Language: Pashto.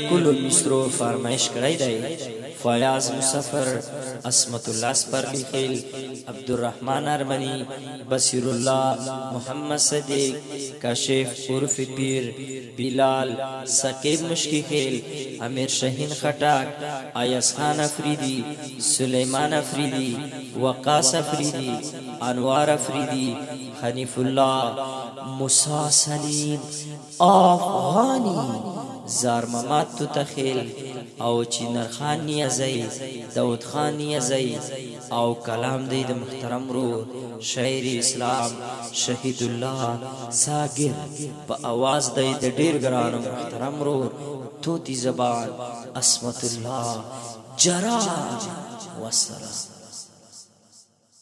ښکلو مصرو فارمایش کړی دی، فایاض مسفر، عصمت الله سپرلي خېل، عبدالرحمن ارمني، بصیر الله، محمد صدیق، کاشف عرف پیر، بلال، ثقیب مشکي خېل، امیر شهین خټک، ایاز خان افریدي، سلیمان افریدي، وقاص افریدي، انوار افریدي، حنیف الله، موسی سلیم، آف غانی زارمما توته خیل او چینر خان نیازی داود خان نیازی او کلام دی د محترم ورور شاعر اسلام شهید الله ساګر په اواز دی د ډیر ګران او محترم ورور توتی زبان اسمت الله جرار وسلام